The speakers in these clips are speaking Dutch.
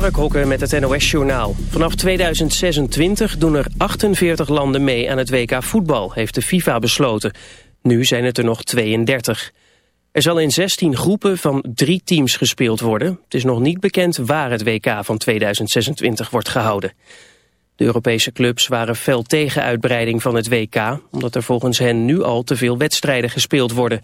Mark Hokker met het NOS Journaal. Vanaf 2026 doen er 48 landen mee aan het WK voetbal, heeft de FIFA besloten. Nu zijn het er nog 32. Er zal in 16 groepen van drie teams gespeeld worden. Het is nog niet bekend waar het WK van 2026 wordt gehouden. De Europese clubs waren fel tegen uitbreiding van het WK... omdat er volgens hen nu al te veel wedstrijden gespeeld worden...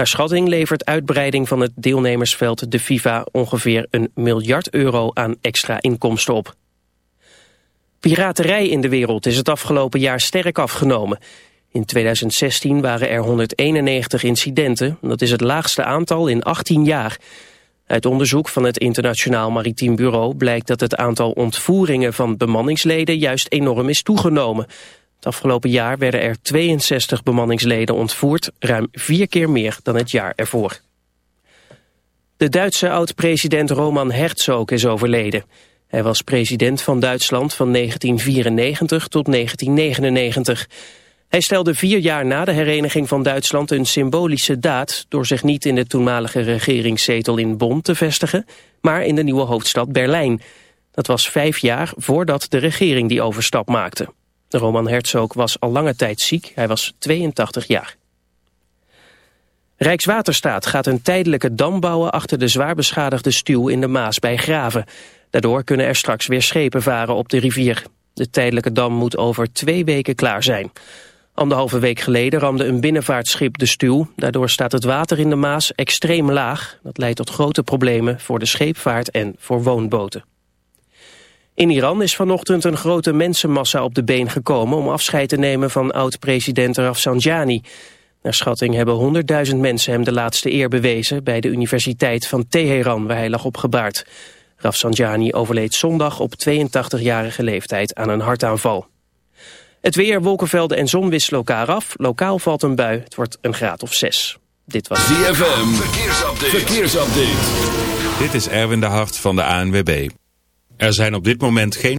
Naar schatting levert uitbreiding van het deelnemersveld de FIFA ongeveer een miljard euro aan extra inkomsten op. Piraterij in de wereld is het afgelopen jaar sterk afgenomen. In 2016 waren er 191 incidenten, dat is het laagste aantal in 18 jaar. Uit onderzoek van het Internationaal Maritiem Bureau blijkt dat het aantal ontvoeringen van bemanningsleden juist enorm is toegenomen. Het afgelopen jaar werden er 62 bemanningsleden ontvoerd, ruim vier keer meer dan het jaar ervoor. De Duitse oud-president Roman Herzog is overleden. Hij was president van Duitsland van 1994 tot 1999. Hij stelde vier jaar na de hereniging van Duitsland een symbolische daad... door zich niet in de toenmalige regeringszetel in Bonn te vestigen... maar in de nieuwe hoofdstad Berlijn. Dat was vijf jaar voordat de regering die overstap maakte. Roman Herzog was al lange tijd ziek. Hij was 82 jaar. Rijkswaterstaat gaat een tijdelijke dam bouwen achter de zwaar beschadigde stuw in de Maas bij Graven. Daardoor kunnen er straks weer schepen varen op de rivier. De tijdelijke dam moet over twee weken klaar zijn. Anderhalve week geleden ramde een binnenvaartschip de stuw. Daardoor staat het water in de Maas extreem laag. Dat leidt tot grote problemen voor de scheepvaart en voor woonboten. In Iran is vanochtend een grote mensenmassa op de been gekomen... om afscheid te nemen van oud-president Rafsanjani. Naar schatting hebben 100.000 mensen hem de laatste eer bewezen... bij de Universiteit van Teheran, waar hij lag opgebaard. Rafsanjani overleed zondag op 82-jarige leeftijd aan een hartaanval. Het weer, wolkenvelden en zon wisselen elkaar af. Lokaal valt een bui, het wordt een graad of 6. Dit was ZFM, verkeersupdate. verkeersupdate. Dit is Erwin de Hart van de ANWB. Er zijn op dit moment geen...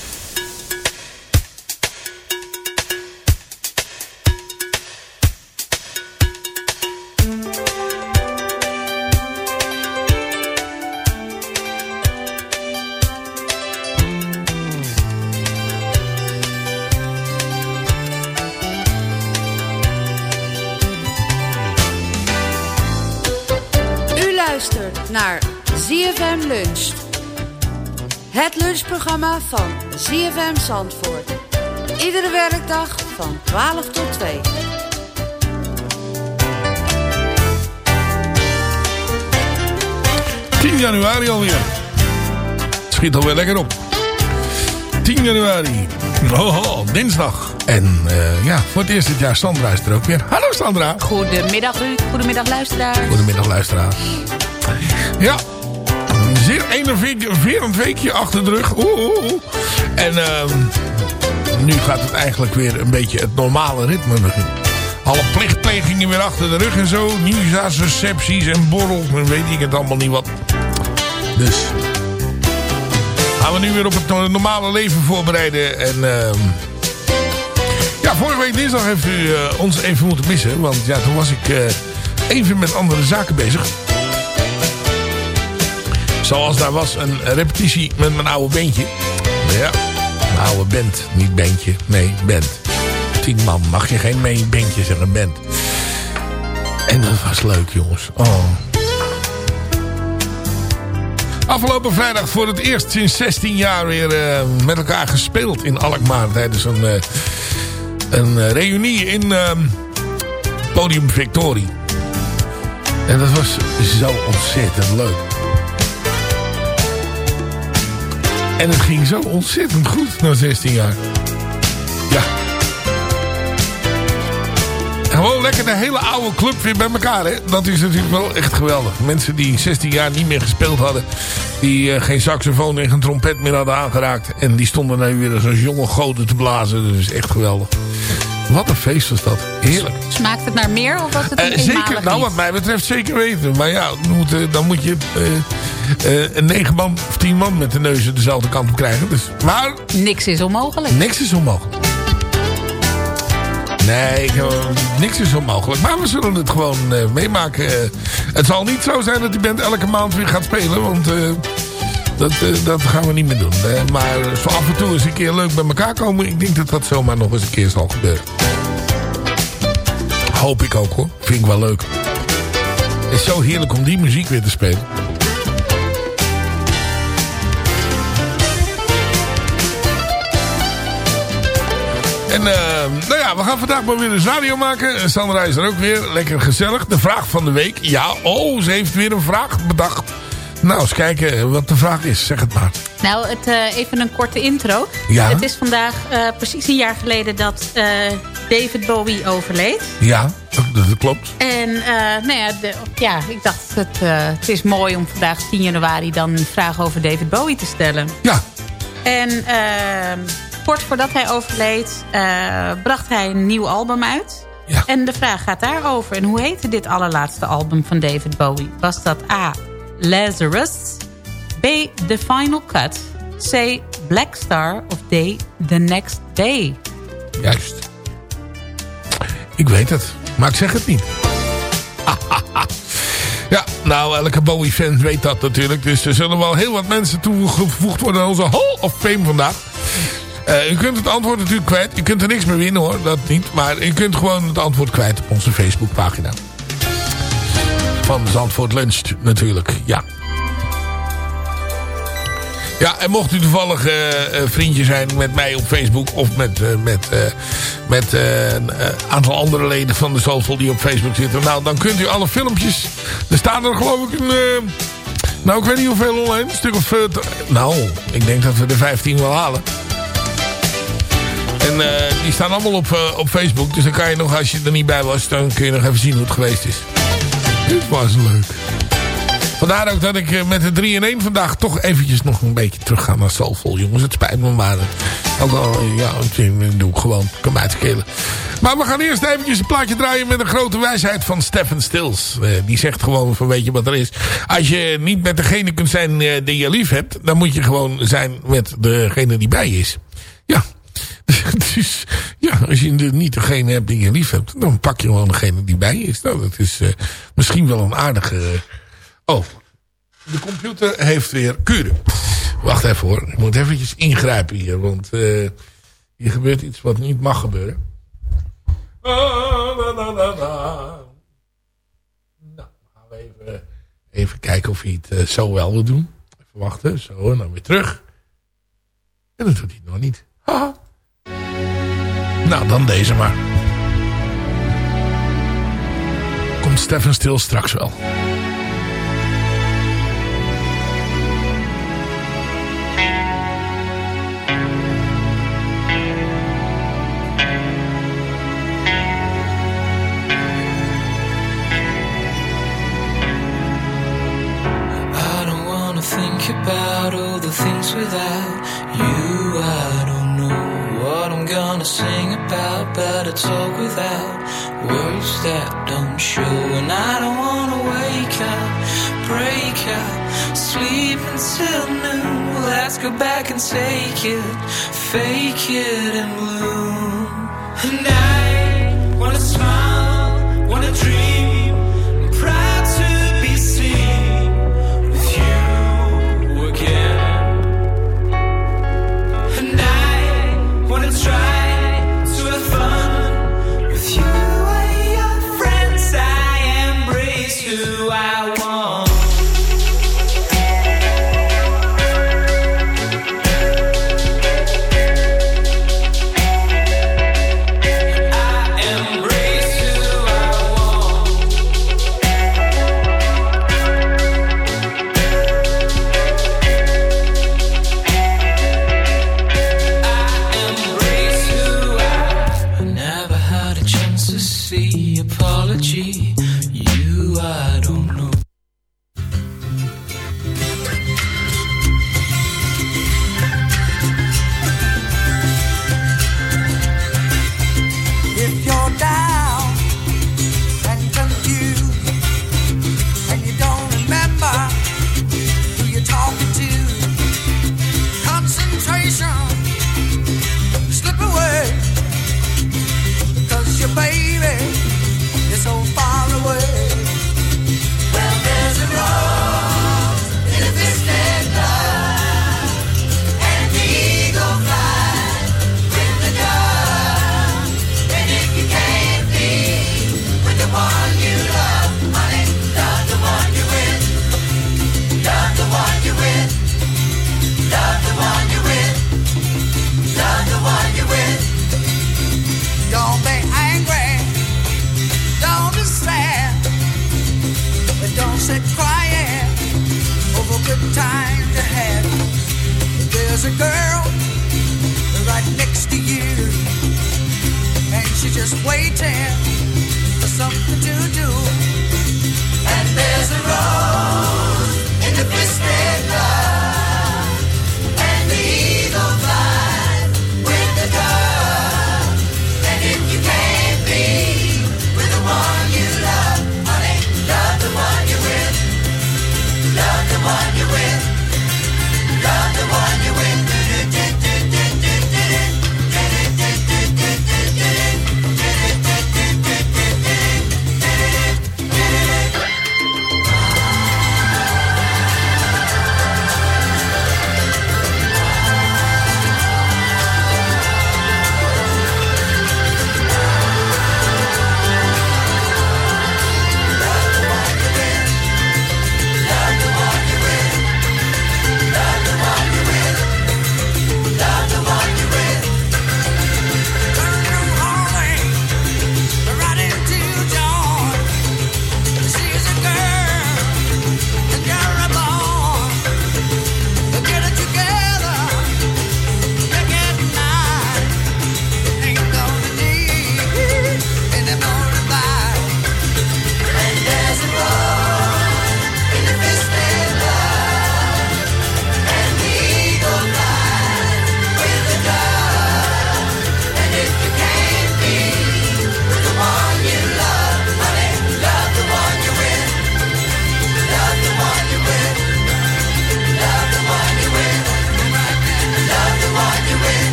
Van ZFM Zandvoort. Iedere werkdag van 12 tot 2. ...10 januari alweer. Het schiet alweer lekker op. 10 januari. Oh, dinsdag. En eh, ja, voor het eerst dit jaar Sandra is er ook weer. Hallo Sandra. Goedemiddag Ruud, goedemiddag luisteraars. Goedemiddag luisteraars. Ja, enerverend weekje achter de rug. Oeh, oeh. En ehm, nu gaat het eigenlijk weer een beetje het normale ritme beginnen. Alle plichtplegingen weer achter de rug en zo. Nieuwsrecepties en borrels. Dan weet ik het allemaal niet wat. Dus gaan we nu weer op het normale leven voorbereiden. En uh, ja, vorige week dinsdag heeft u uh, ons even moeten missen. Want ja, toen was ik uh, even met andere zaken bezig. Zoals daar was een repetitie met mijn oude bandje. Ja, mijn oude band. Niet bandje, nee, band. Tien man, mag je geen mee bandje zeggen, band. En dat was leuk, jongens. Oh. Afgelopen vrijdag voor het eerst sinds 16 jaar weer uh, met elkaar gespeeld in Alkmaar. Tijdens een, uh, een uh, reunie in Podium Victorie. En dat was zo ontzettend leuk. En het ging zo ontzettend goed na 16 jaar. Ja. Gewoon lekker de hele oude club weer bij elkaar. Hè? Dat is natuurlijk wel echt geweldig. Mensen die 16 jaar niet meer gespeeld hadden. Die uh, geen saxofoon en geen trompet meer hadden aangeraakt. En die stonden nu weer als jonge goden te blazen. Dat is echt geweldig. Wat een feest was dat. Heerlijk. Smaakt het naar meer of was het een uh, Zeker, nou wat mij betreft zeker weten. Maar ja, dan moet, uh, dan moet je uh, een negen man of tien man met de neuzen dezelfde kant op krijgen. Dus, maar... Niks is onmogelijk. Niks is onmogelijk. Nee, niks is onmogelijk. Maar we zullen het gewoon meemaken. het zal niet zo zijn dat die band elke maand weer gaat spelen. Want dat, dat gaan we niet meer doen. maar zo af en toe eens een keer leuk bij elkaar komen. Ik denk dat dat zomaar nog eens een keer zal gebeuren. Hoop ik ook hoor. Vind ik wel leuk. Het is zo heerlijk om die muziek weer te spelen. En uh, nou ja, we gaan vandaag maar weer eens radio maken. Sandra is er ook weer. Lekker gezellig. De vraag van de week. Ja, oh, ze heeft weer een vraag bedacht. Nou, eens kijken wat de vraag is. Zeg het maar. Nou, het, uh, even een korte intro. Ja? Het is vandaag uh, precies een jaar geleden dat uh, David Bowie overleed. Ja, dat, klopt. En nou ja, de, ja, ik dacht, het, het is mooi om vandaag 10 januari dan een vraag over David Bowie te stellen. Ja. En kort voordat hij overleed, bracht hij een nieuw album uit. Ja. En de vraag gaat daarover. En hoe heette dit allerlaatste album van David Bowie? Was dat A. Lazarus. B. The Final Cut. C. Black Star. Of D. The Next Day. Juist. Ik weet het. Maar ik zeg het niet. ja, nou, elke Bowie-fan weet dat natuurlijk. Dus er zullen wel heel wat mensen toegevoegd worden aan onze Hall of Fame vandaag. Uh, u kunt het antwoord natuurlijk kwijt. U kunt er niks meer winnen hoor, dat niet. Maar u kunt gewoon het antwoord kwijt op onze Facebookpagina van Zandvoort Lunch natuurlijk. Ja. Ja, en mocht u toevallig uh, vriendje zijn met mij op Facebook... of met, uh, met, met een aantal andere leden van de Soulful die op Facebook zitten... nou, dan kunt u alle filmpjes... Er staan er geloof ik een... nou, ik weet niet hoeveel online. Een stuk of... nou, ik denk dat we de 15 wel halen. En die staan allemaal op, op Facebook. Dus dan kan je nog, als je er niet bij was... dan kun je nog even zien hoe het geweest is. Dit was leuk. Vandaar ook dat ik eh, met de 3 in 1 vandaag toch eventjes nog een beetje terug ga naar Soulful. Jongens, het spijt me maar. Eh, ook al, eh, ja, dat doe ik gewoon. Kan mij schelen. Maar we gaan eerst eventjes een plaatje draaien met een grote wijsheid van Stephen Stills. die zegt gewoon van weet je wat er is. Als je niet met degene kunt zijn die je lief hebt. Dan moet je gewoon zijn met degene die bij je is. Dus ja, als je niet degene hebt die je lief hebt, dan pak je gewoon degene die bij je is. Nou, dat is uh, misschien wel een aardige... Oh, de computer heeft weer kuren. Wacht even hoor, ik moet eventjes ingrijpen hier, want uh, hier gebeurt iets wat niet mag gebeuren. Ah, nou, gaan we even, even kijken of hij het uh, zo wel wil doen. Even wachten, zo, en dan weer terug. En dat doet hij nog niet. Haha. Nou, dan deze maar. Komt Stefan Stil straks wel. think about all the things without you. I wanna sing about, but I talk without words that don't show. And I don't wanna wake up, break up, sleep until noon. Let's go back and take it, fake it and bloom. And I wanna smile, wanna dream.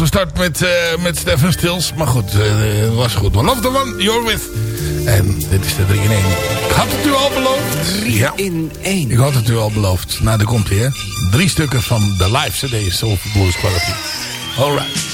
We start met, uh, met Stefan Stils. Maar goed, eh, het was goed. One of the one, you're with. En dit is de 3 in 1. Ik had het u al beloofd. 3 ja. in 1. Ik had het u al beloofd. Nou, daar komt hij, hè. Drie stukken van de live CD Soulful Blues Quality. Alright.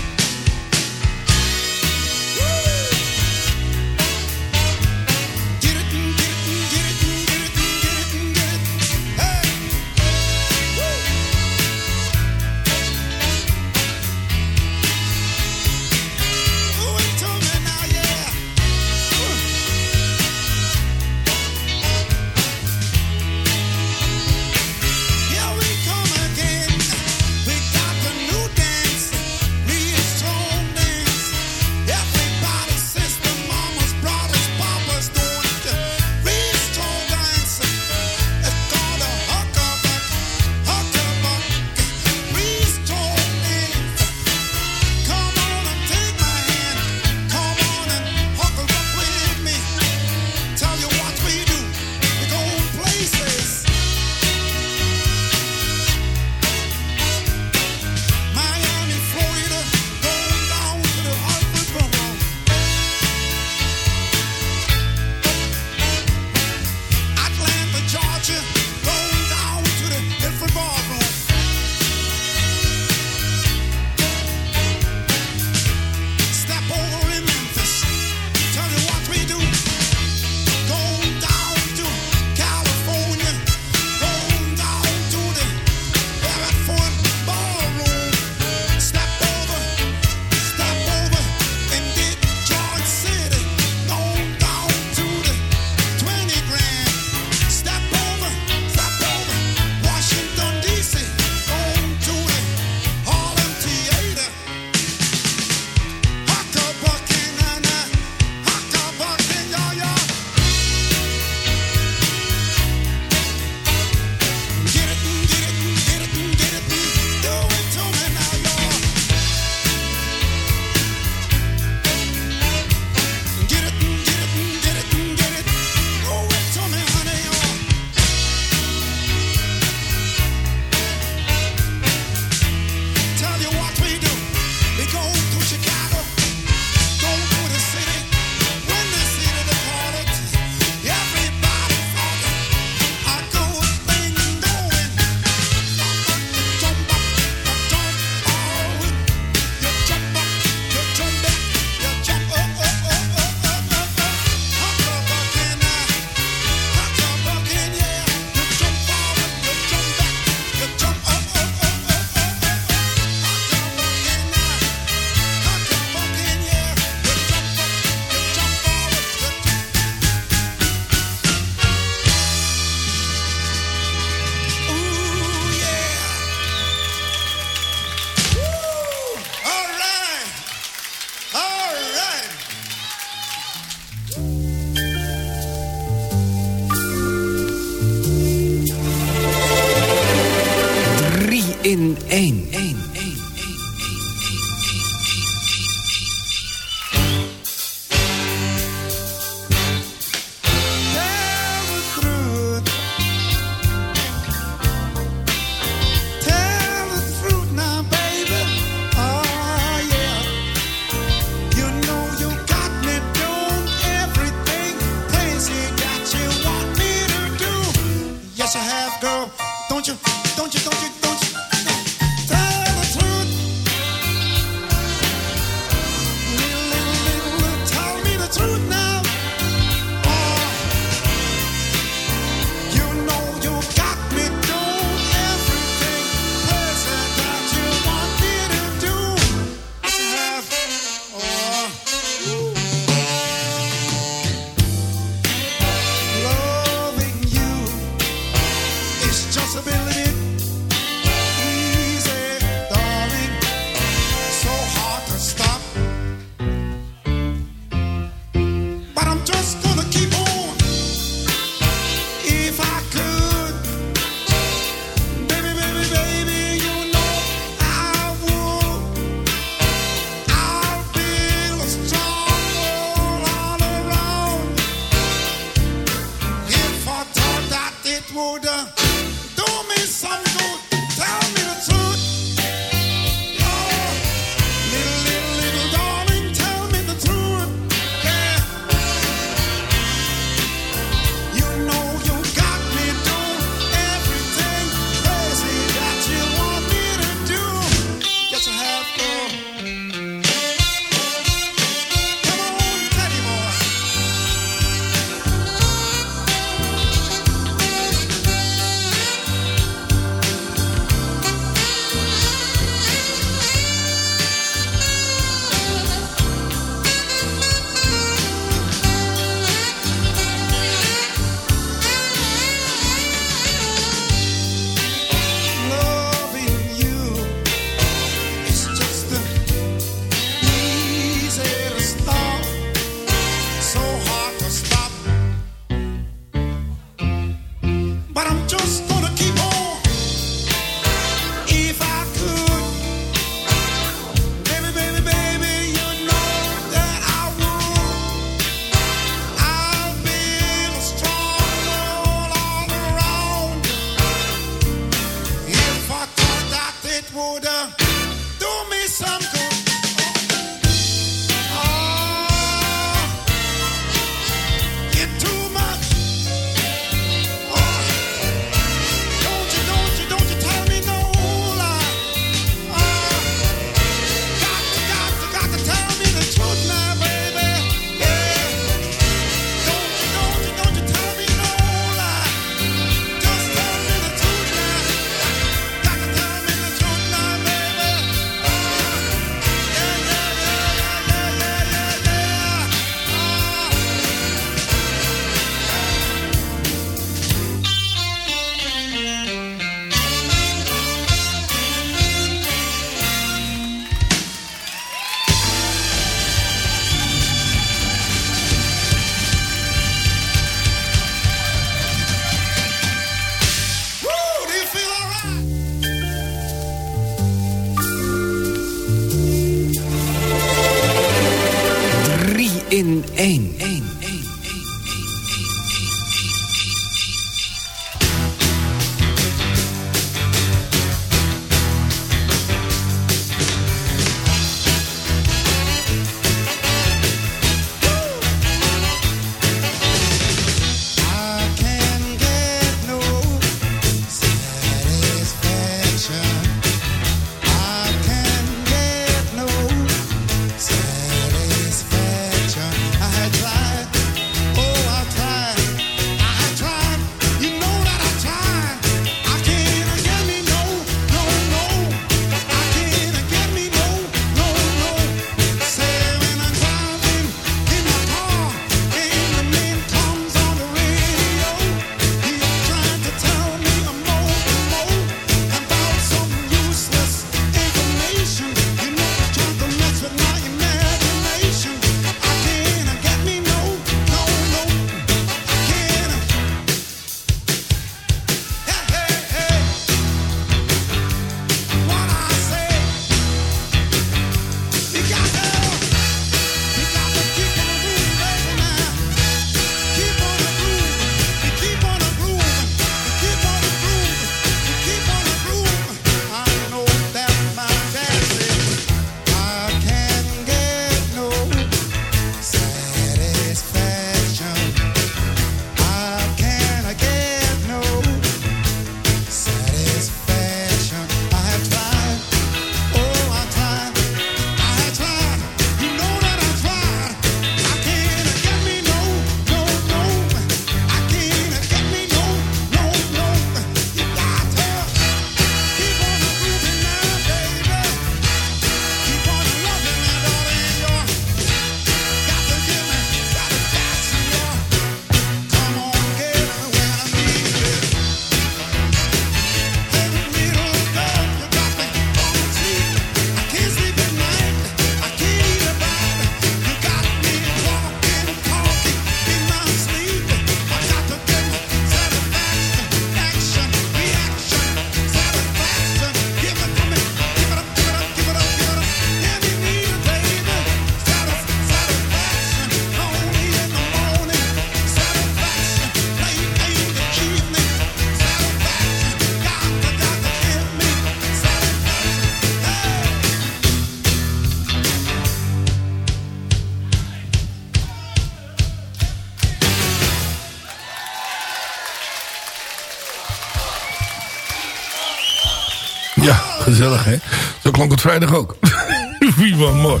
Ja, gezellig hè. Zo klonk het vrijdag ook. Wat mooi.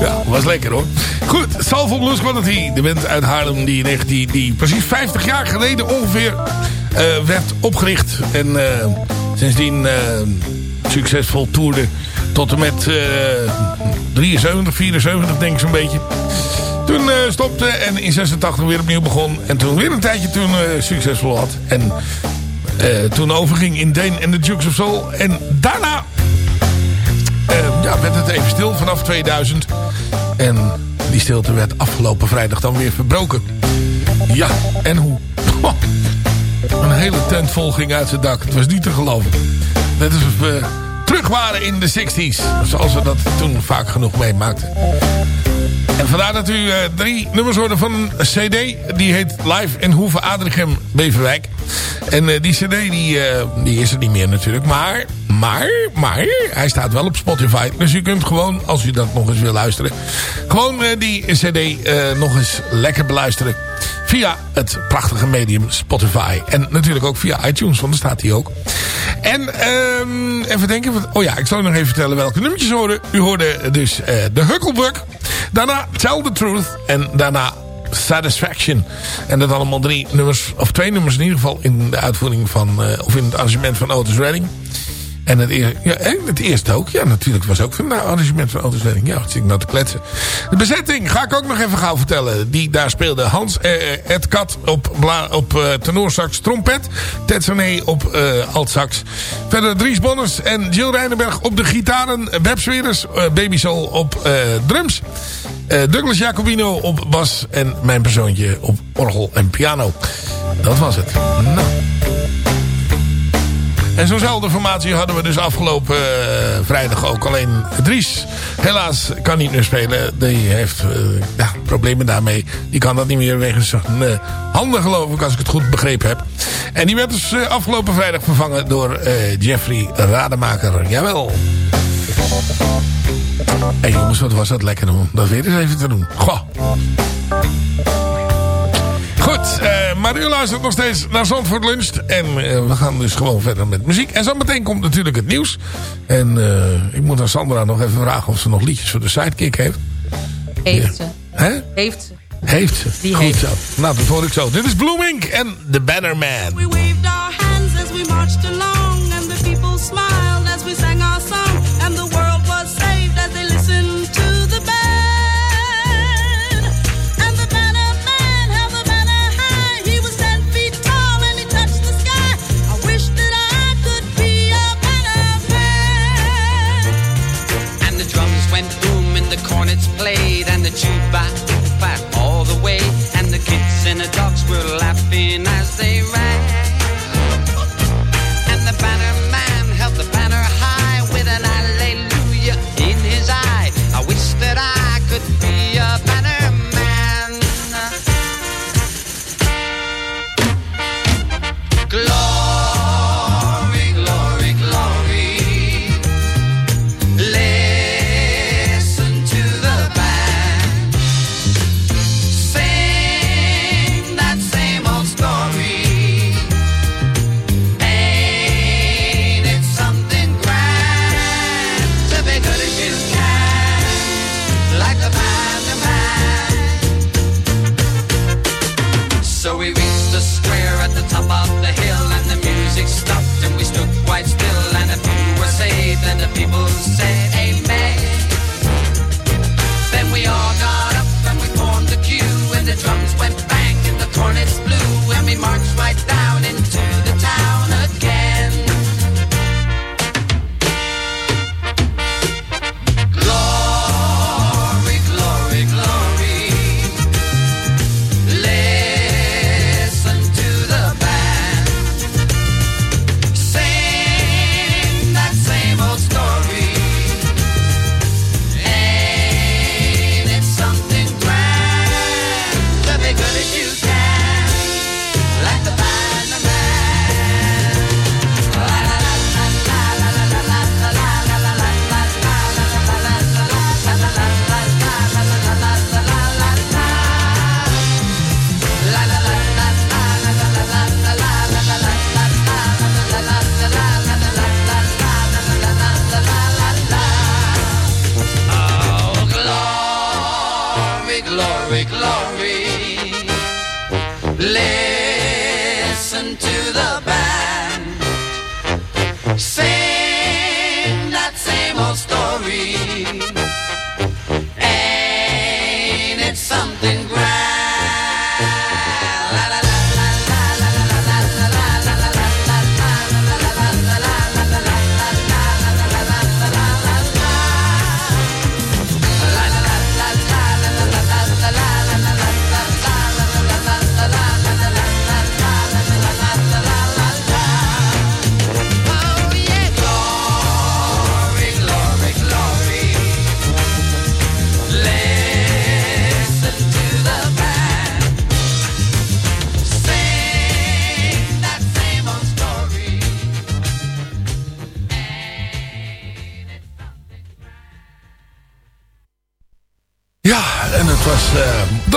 Ja, was lekker hoor. Goed, Soulful Blues Quality. De band uit Haarlem die, 19 die precies 50 jaar geleden ongeveer eh, werd opgericht. En eh, sindsdien eh, succesvol toerde tot en met eh 73, 74 denk ik zo'n beetje. Toen stopte en in 86 weer opnieuw begon. En toen weer een tijdje toen succesvol had. En toen overging in Dane en de Jukes of Soul. En daarna eh, werd het even stil vanaf 2000. En die stilte werd afgelopen vrijdag dan weer verbroken. Ja, en hoe? Een hele tent vol ging uit zijn dak. Het was niet te geloven. Net alsof we terug waren in de 60s. Zoals we dat toen vaak genoeg meemaakten. Vandaar dat u eh, drie nummers hoorde van een cd. Die heet Live in Hoeve Adrichem Beverwijk. En eh, die cd die, eh, die is er niet meer natuurlijk. Maar, maar, maar, hij staat wel op Spotify. Dus u kunt gewoon, als u dat nog eens wil luisteren... gewoon eh, die cd eh, nog eens lekker beluisteren. Via het prachtige medium Spotify. En natuurlijk ook via iTunes, want daar staat hij ook. En ehm, even denken. Oh ja, ik zal nog even vertellen welke nummertjes horen. U hoorde dus eh, de Hucklebuck. Daarna Tell the Truth. En daarna Satisfaction. En dat allemaal drie nummers, of twee nummers in ieder geval... in de uitvoering van, of in het arrangement van Otis Redding. En het, ja, het eerste ook. Ja, natuurlijk was ook van nou, arrangement van Otis. Ja, wat zit ik nou te kletsen. De bezetting ga ik ook nog even gauw vertellen. Die daar speelde Hans eh, Ed Kat op, bla, op eh, tenorsax trompet. Ted Sané op eh altsax. Verder Dries Bonners en Jill Rijnenberg op de gitaren. Web eh, Baby Soul op eh, drums. Eh, Douglas Jacobino op bas. En mijn persoontje op orgel en piano. Dat was het. Nou. En zo'nzelfde formatie hadden we dus afgelopen eh, vrijdag ook. Alleen Dries helaas kan niet meer spelen. Die heeft eh, ja, problemen daarmee. Die kan dat niet meer wegens zijn uh, handen geloof ik als ik het goed begrepen heb. En die werd dus afgelopen vrijdag vervangen door Jeffrey Rademaker. Jawel. Hé hey jongens, wat was dat lekker om dat weer eens even te doen. Goh. Goed, maar u luistert nog steeds naar Zandvoort Lunch. En uh, we gaan dus gewoon verder met muziek. En zo meteen komt natuurlijk het nieuws. En uh, ik moet aan Sandra nog even vragen of ze nog liedjes voor de sidekick heeft. Heeft ze. Heeft ze. Heeft ze. Die Goed heeft zo. Nou, dat hoor ik zo. Dit is Blooming en The Banner Man. We waved our hands as we marched along. And the people smiled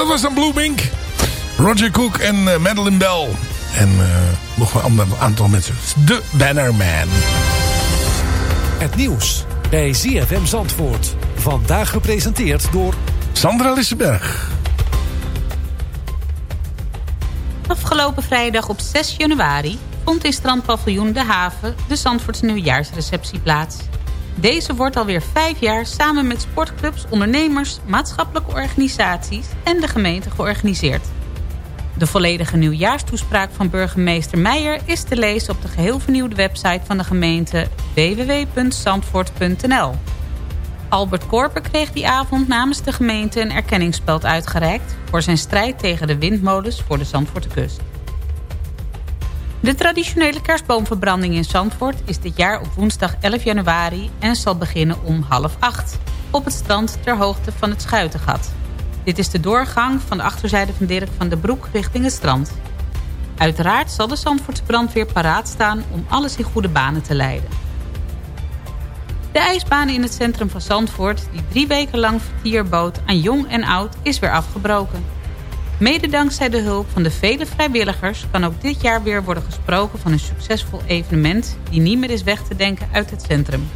dat was dan Blooming. Roger Cook en eh, Madeline Bell. En eh, nog een ander aantal mensen. De Banner Man. Het nieuws bij ZFM Zandvoort. Vandaag gepresenteerd door... Sandra Lissenberg. Afgelopen vrijdag op 6 januari vond in strandpaviljoen De Haven de Zandvoortse nieuwjaarsreceptie plaats. Deze wordt alweer vijf jaar samen met sportclubs, ondernemers, maatschappelijke organisaties en de gemeente georganiseerd. De volledige nieuwjaarstoespraak van burgemeester Meijer is te lezen op de geheel vernieuwde website van de gemeente www.zandvoort.nl. Albert Korper kreeg die avond namens de gemeente een erkenningsspeld uitgereikt... voor zijn strijd tegen de windmolens voor de Zandvoorte kust. De traditionele kerstboomverbranding in Zandvoort is dit jaar op woensdag 11 januari... en zal beginnen om half acht op het strand ter hoogte van het Schuitengat. Dit is de doorgang van de achterzijde van Dirk van de Broek richting het strand. Uiteraard zal de Zandvoortse brandweer paraat staan om alles in goede banen te leiden. De ijsbaan in het centrum van Zandvoort, die drie weken lang vertier bood aan jong en oud, is weer afgebroken. Mede dankzij de hulp van de vele vrijwilligers kan ook dit jaar weer worden gesproken van een succesvol evenement die niet meer is weg te denken uit het centrum.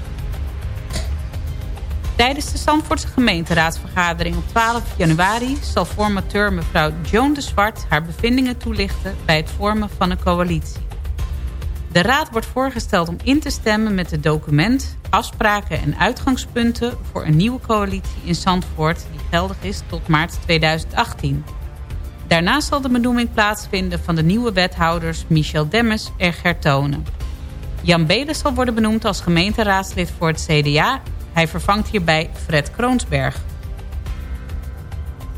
Tijdens de Zandvoortse gemeenteraadsvergadering op 12 januari zal formateur mevrouw Joan de Zwart haar bevindingen toelichten bij het vormen van een coalitie. De raad wordt voorgesteld om in te stemmen met het document, afspraken en uitgangspunten voor een nieuwe coalitie in Zandvoort die geldig is tot maart 2018. Daarnaast zal de benoeming plaatsvinden van de nieuwe wethouders Michel Demmers en Gert Tonen. Jan Beles zal worden benoemd als gemeenteraadslid voor het CDA. Hij vervangt hierbij Fred Kroonsberg.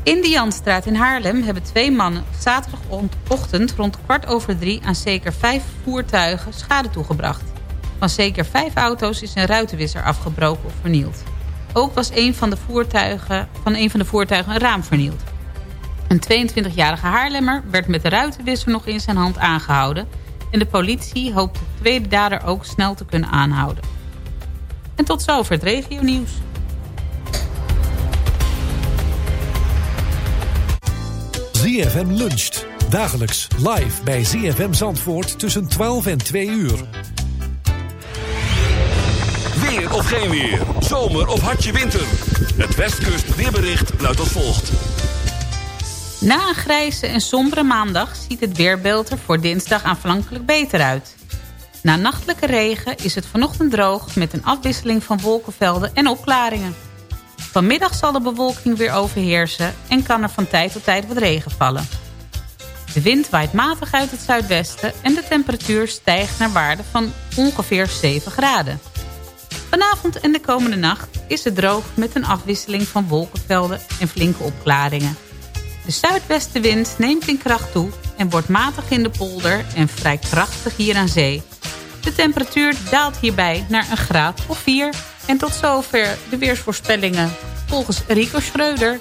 In de Janstraat in Haarlem hebben twee mannen zaterdagochtend rond kwart over drie aan zeker vijf voertuigen schade toegebracht. Van zeker vijf auto's is een ruitenwisser afgebroken of vernield. Ook was een van de voertuigen, van een van de voertuigen een raam vernield. Een 22-jarige Haarlemmer werd met de ruitenwisser nog in zijn hand aangehouden... en de politie hoopt de tweede dader ook snel te kunnen aanhouden. En tot zover het regio nieuws. ZFM luncht. Dagelijks live bij ZFM Zandvoort tussen 12 en 2 uur. Weer of geen weer. Zomer of hartje winter. Het Westkust weerbericht luidt als volgt. Na een grijze en sombere maandag ziet het weerbeeld er voor dinsdag aanvankelijk beter uit. Na nachtelijke regen is het vanochtend droog met een afwisseling van wolkenvelden en opklaringen. Vanmiddag zal de bewolking weer overheersen en kan er van tijd tot tijd wat regen vallen. De wind waait matig uit het zuidwesten en de temperatuur stijgt naar waarde van ongeveer 7 graden. Vanavond en de komende nacht is het droog met een afwisseling van wolkenvelden en flinke opklaringen. De zuidwestenwind neemt in kracht toe en wordt matig in de polder en vrij krachtig hier aan zee. De temperatuur daalt hierbij naar een graad of 4. En tot zover de weersvoorspellingen volgens Rico Schreuder.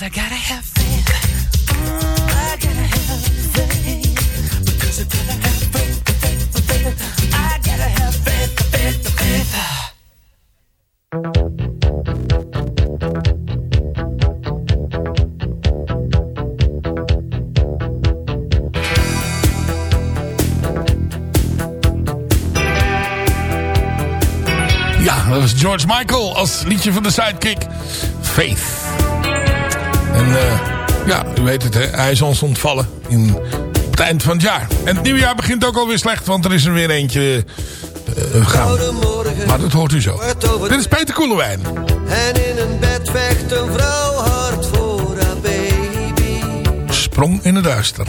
I gotta have faith. I gotta have faith. Because I gotta have faith. Ja, dat was George Michael als liedje van de Sidekick. Faith. En eh, ja, u weet het, hè, hij is ons ontvallen in, het eind van het jaar. En het nieuwe jaar begint ook alweer slecht, want er is er weer eentje eh, gaan. Maar dat hoort u zo. Dit is Peter Koelewijn. En in een bed vecht een vrouw hard voor haar baby. Sprong in het duister.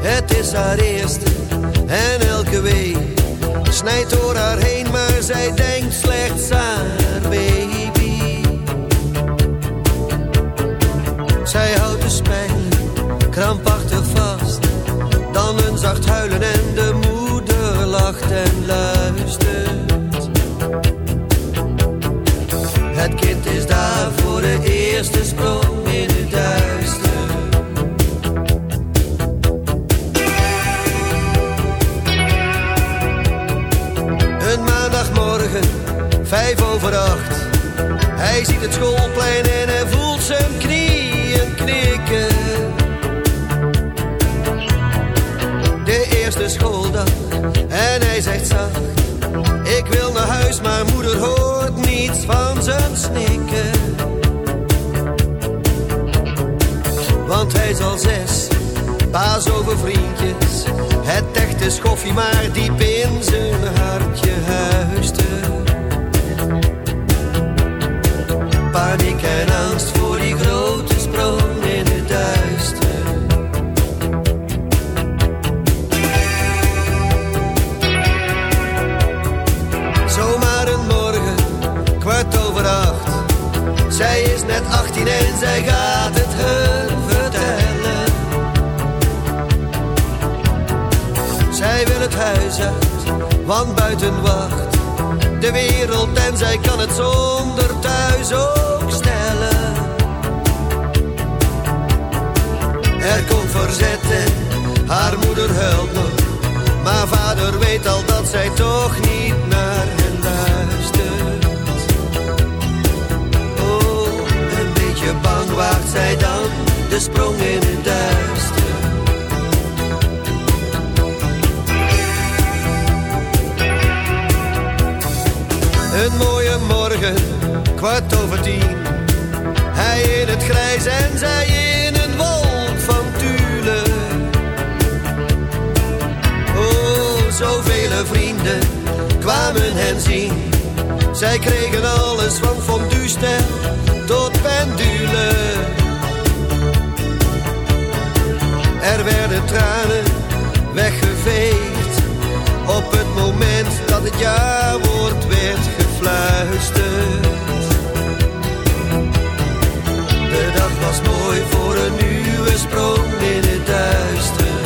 Het is haar eerste en elke week snijdt door haar heen, maar zij denkt slechts aan haar baby. Zij houdt de spijlen krampachtig vast, dan een zacht huilen en de moeder lacht en luistert. Het kind is daar voor de eerste sprong in het duister. Een maandagmorgen, vijf over acht. Hij ziet het schoolplein en hij De eerste schooldag en hij zegt zacht. Ik wil naar huis, maar moeder hoort niets van zijn snikken. Want hij is al zes, baas over vriendjes. Het echte schoffie maar diep in zijn hartje huiste. Paniek en angst voor die grote Zij is net 18 en zij gaat het hun vertellen. Zij wil het huis uit, want buiten wacht de wereld en zij kan het zonder thuis ook stellen. Er komt verzet haar moeder huilt nog, maar vader weet al dat zij toch niet naar hen luistert. Waagt zij dan de sprong in het duister. Een mooie morgen, kwart over tien. Hij in het grijs en zij in een wolk van tulle. Oh, zoveel vrienden kwamen hen zien. Zij kregen alles van fondue-stel tot Er werden tranen weggeveegd op het moment dat het ja-woord werd gefluisterd. De dag was mooi voor een nieuwe sprong in het duister.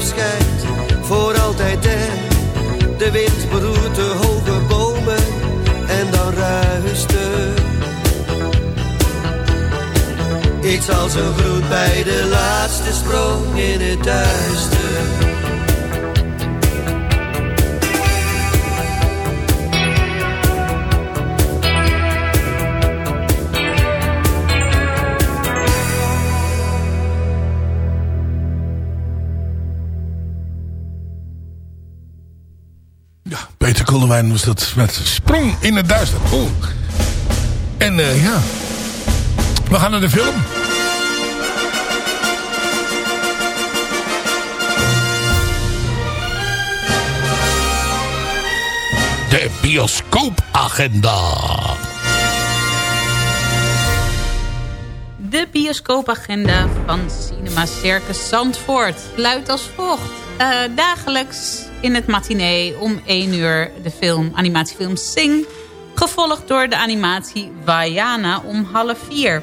Afscheid voor altijd en de wind beroert de hoge bomen en dan ruist. Iets als een groet bij de laatste sprong in het duister. Koelewijn was dus dat met Sprong in het Duister. En eh, ja, we gaan naar de film. De bioscoopagenda. De bioscoopagenda van Cinema Circus Zandvoort luidt als volgt. Eh, dagelijks in het matinee om 1 uur de film, animatiefilm Sing... gevolgd door de animatie Vaiana om half 4.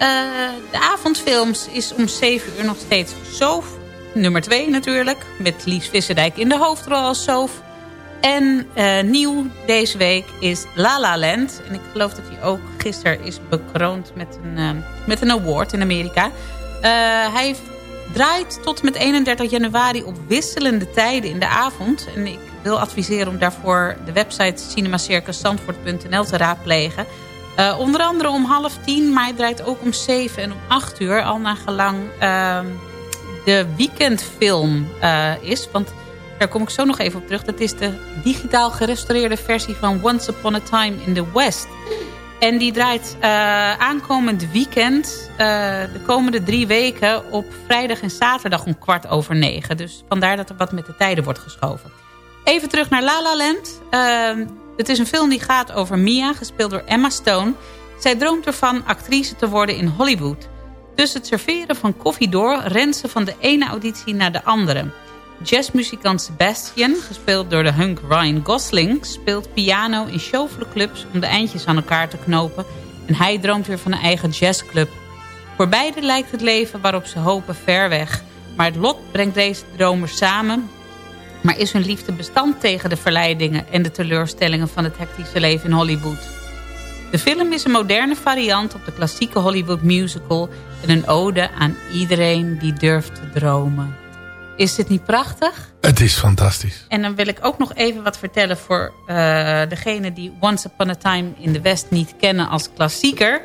Eh, de avondfilms is om 7 uur nog steeds Soof. Nummer 2 natuurlijk, met Lies Visserdijk in de hoofdrol als Soof. En eh, nieuw deze week is La La Land. En ik geloof dat hij ook gisteren is bekroond met een, eh, met een award in Amerika. Hij draait tot met 31 januari op wisselende tijden in de avond. En ik wil adviseren om daarvoor de website cinemacircuszandvoort.nl te raadplegen. Uh, onder andere om half tien, maar hij draait ook om zeven en om acht uur. Al naar gelang uh, de weekendfilm uh, is. Want daar kom ik zo nog even op terug. Dat is de digitaal gerestaureerde versie van Once Upon a Time in the West. En die draait uh, aankomend weekend, uh, de komende drie weken... op vrijdag en zaterdag om kwart over negen. Dus vandaar dat er wat met de tijden wordt geschoven. Even terug naar La La Land. Uh, het is een film die gaat over Mia, gespeeld door Emma Stone. Zij droomt ervan actrice te worden in Hollywood. Dus het serveren van koffie door rent ze van de ene auditie naar de andere... Jazzmuzikant Sebastian, gespeeld door de hunk Ryan Gosling... speelt piano in showclubs om de eindjes aan elkaar te knopen... en hij droomt weer van een eigen jazzclub. Voor beiden lijkt het leven waarop ze hopen ver weg... maar het lot brengt deze dromers samen... maar is hun liefde bestand tegen de verleidingen... en de teleurstellingen van het hectische leven in Hollywood... De film is een moderne variant op de klassieke Hollywood musical... en een ode aan iedereen die durft te dromen. Is dit niet prachtig? Het is fantastisch. En dan wil ik ook nog even wat vertellen voor uh, degene die Once Upon a Time in the West niet kennen als klassieker.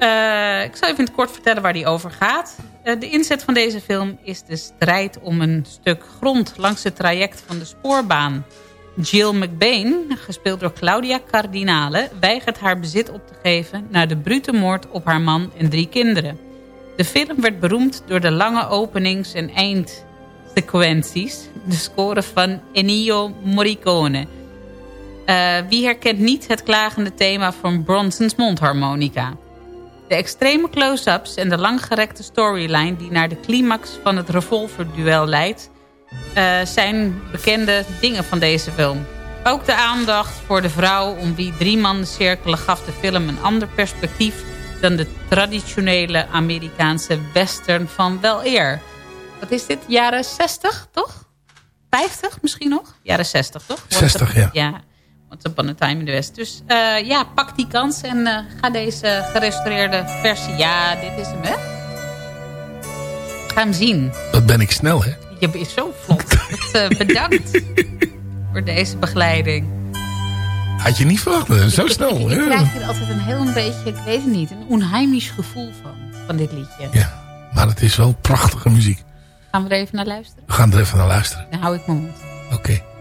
Uh, ik zal even in het kort vertellen waar die over gaat. Uh, de inzet van deze film is de strijd om een stuk grond langs het traject van de spoorbaan. Jill McBain, gespeeld door Claudia Cardinale, weigert haar bezit op te geven... na de brute moord op haar man en drie kinderen. De film werd beroemd door de lange openings- en eind sequenties. De score van Ennio Morricone. Uh, wie herkent niet het klagende thema van Bronson's mondharmonica? De extreme close-ups en de langgerekte storyline... die naar de climax van het revolverduel leidt... Uh, zijn bekende dingen van deze film. Ook de aandacht voor de vrouw om wie drie mannen cirkelen... gaf de film een ander perspectief... dan de traditionele Amerikaanse western van wel eer wat is dit? Jaren 60, toch? 50 misschien nog? Jaren 60, toch? 60, ja. Ja, Once Upon a Time in the West. Dus uh, ja, pak die kans en uh, ga deze gerestaureerde versie. Ja, dit is hem, hè? Ga hem zien. Dat ben ik snel, hè? Je bent zo vlot. uh, bedankt voor deze begeleiding. Had je niet verwacht, zo snel. Ik, ik, ik krijg hier altijd een heel beetje, ik weet het niet, een onheimisch gevoel van, van dit liedje. Ja, maar het is wel prachtige muziek. Gaan we er even naar luisteren? We gaan er even naar luisteren. Dan hou ik mijn mond. Oké. Okay.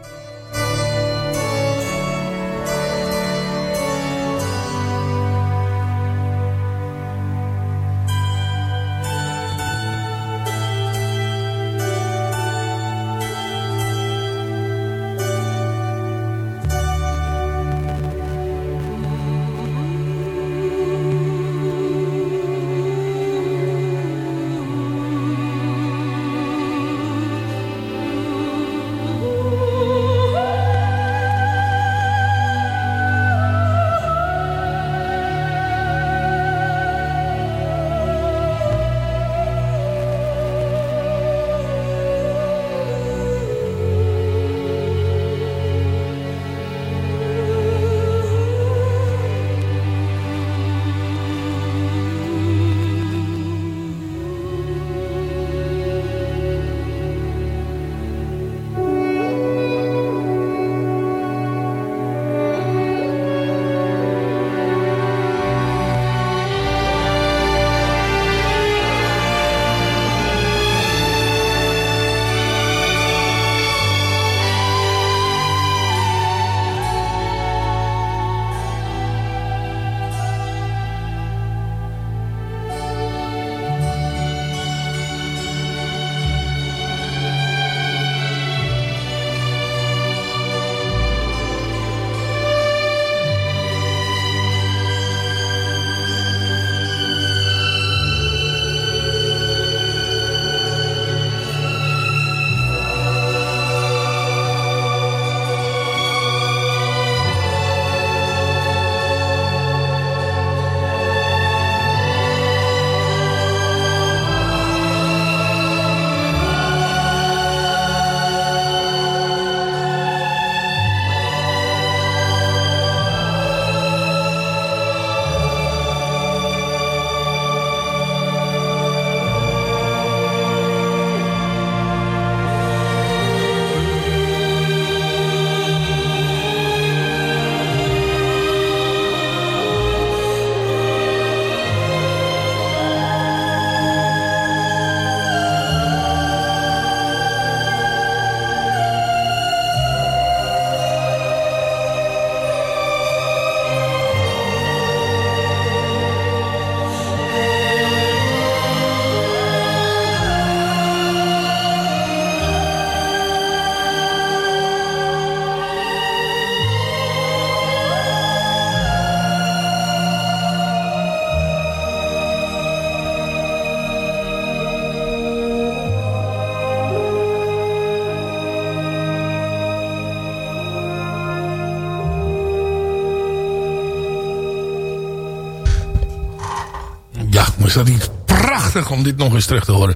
Is dat niet prachtig om dit nog eens terug te horen.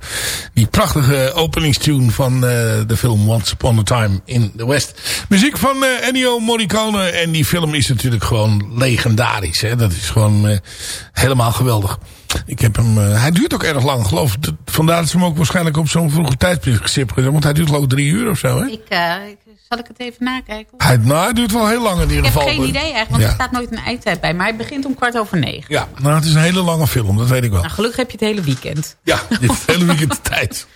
Die prachtige openingstune van uh, de film Once Upon a Time in the West. Muziek van uh, Ennio Morricone. En die film is natuurlijk gewoon legendarisch. Hè? Dat is gewoon uh, helemaal geweldig. Ik heb hem, hij duurt ook erg lang, geloof. Vandaar dat ze hem ook waarschijnlijk op zo'n vroege tijdstip gezet Want hij duurt geloof ik drie uur of zo. Hè? Ik, ik zal ik het even nakijken? Hij, nou, hij duurt wel heel lang in ieder geval. Ik heb geen idee eigenlijk, want ja. er staat nooit een eindtijd bij. Maar hij begint om kwart over negen. Ja, nou het is een hele lange film, dat weet ik wel. Nou, gelukkig heb je het hele weekend. Ja, het hele weekend de tijd.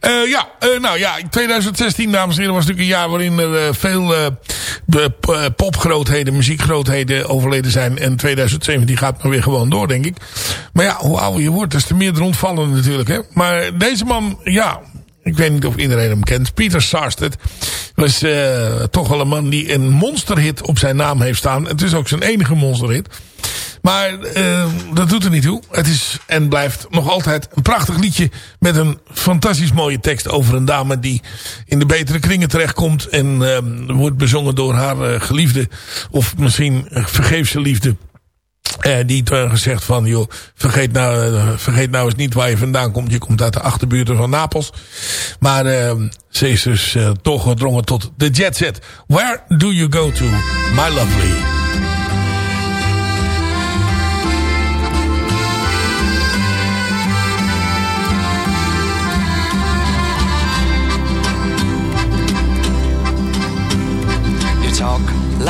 Uh, ja, uh, nou ja, 2016, dames en heren, was natuurlijk een jaar waarin er uh, veel popgrootheden, muziekgrootheden overleden zijn. En 2017 gaat maar weer gewoon door, denk ik. Maar ja, hoe ouder je wordt, des te meer er ontvallen natuurlijk. Hè? Maar deze man, ja, ik weet niet of iedereen hem kent. Peter Sarstedt was toch wel een man die een monsterhit op zijn naam heeft staan. Het is ook zijn enige monsterhit. Maar uh, dat doet er niet toe. Het is en blijft nog altijd een prachtig liedje met een fantastisch mooie tekst over een dame die in de betere kringen terechtkomt. En uh, wordt bezongen door haar geliefde of misschien vergeefse liefde. Uh, die toen gezegd van, joh, vergeet nou, uh, vergeet nou eens niet waar je vandaan komt. Je komt uit de achterbuurten van Napels. Maar uh, ze is dus toch gedrongen tot de jet set. Where do you go to, my lovely?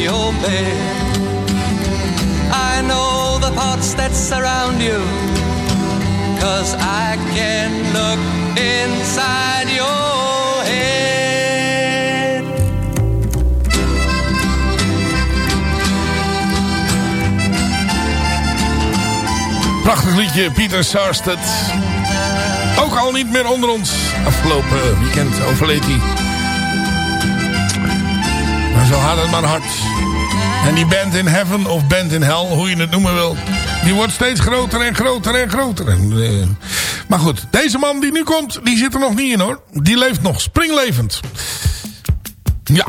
your bed. I know the thoughts that surround you, cause I can look inside your. Prachtig liedje, Pieter Sarstedt. Ook al niet meer onder ons. Afgelopen weekend overleed hij. Zo gaat het maar hard. En die band in heaven of band in hell, hoe je het noemen wil... die wordt steeds groter en groter en groter. Eh, maar goed, deze man die nu komt, die zit er nog niet in hoor. Die leeft nog, springlevend. Ja.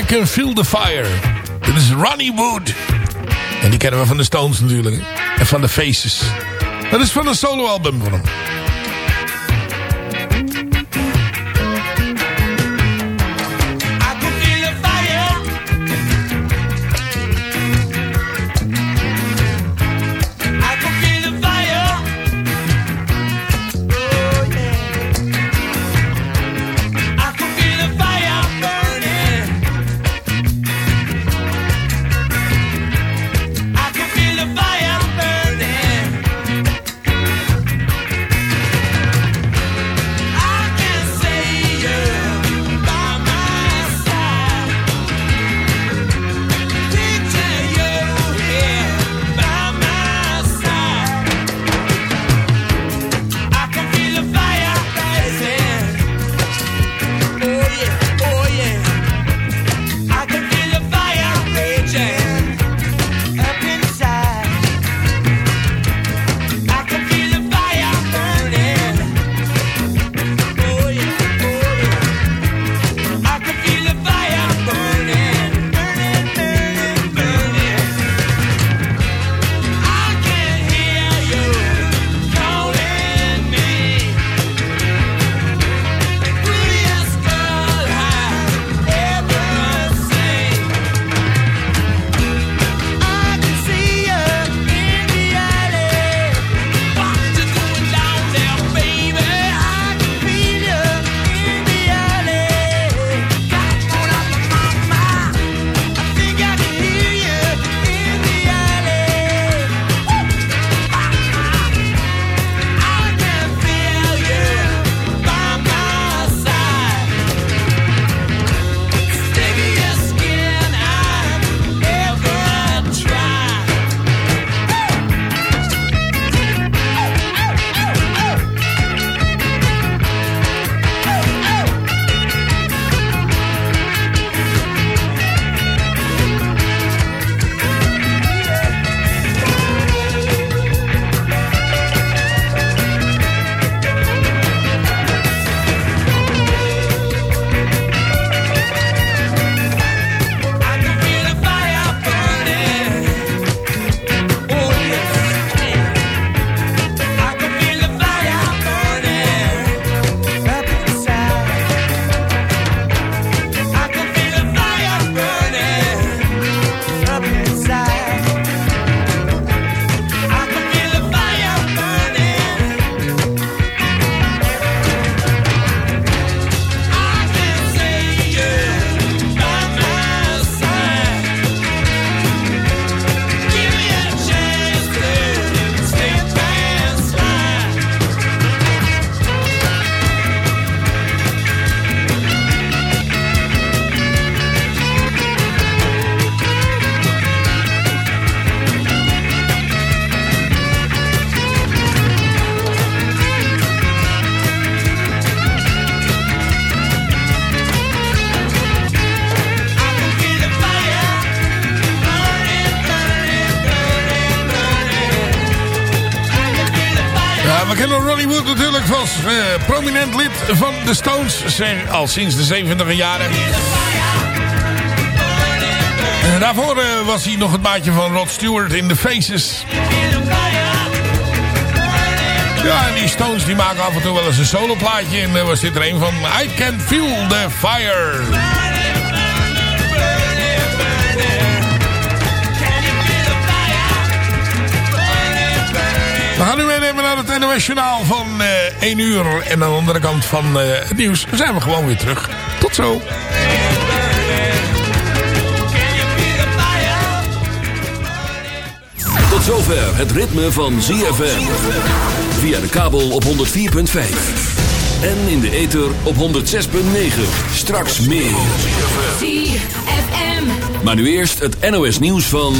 I can feel the fire. Dit is Ronnie Wood. En die kennen we van de Stones natuurlijk. En van de Faces. Dat is van een soloalbum van hem. Stones. Al sinds de 70 jaren. En daarvoor eh, was hij nog het maatje van Rod Stewart in The Faces. Ja, en die Stones die maken af en toe wel eens een soloplaatje. En er was dit er een van I Can Feel the Fire. We gaan nu meenemen naar het NOS Journaal van eh 1 uur. En aan de andere kant van eh, het nieuws zijn we gewoon weer terug. Tot zo. Tot zover het ritme van ZFM. Via de kabel op 104.5. En in de ether op 106.9. Straks meer. ZFM. Maar nu eerst het NOS nieuws van...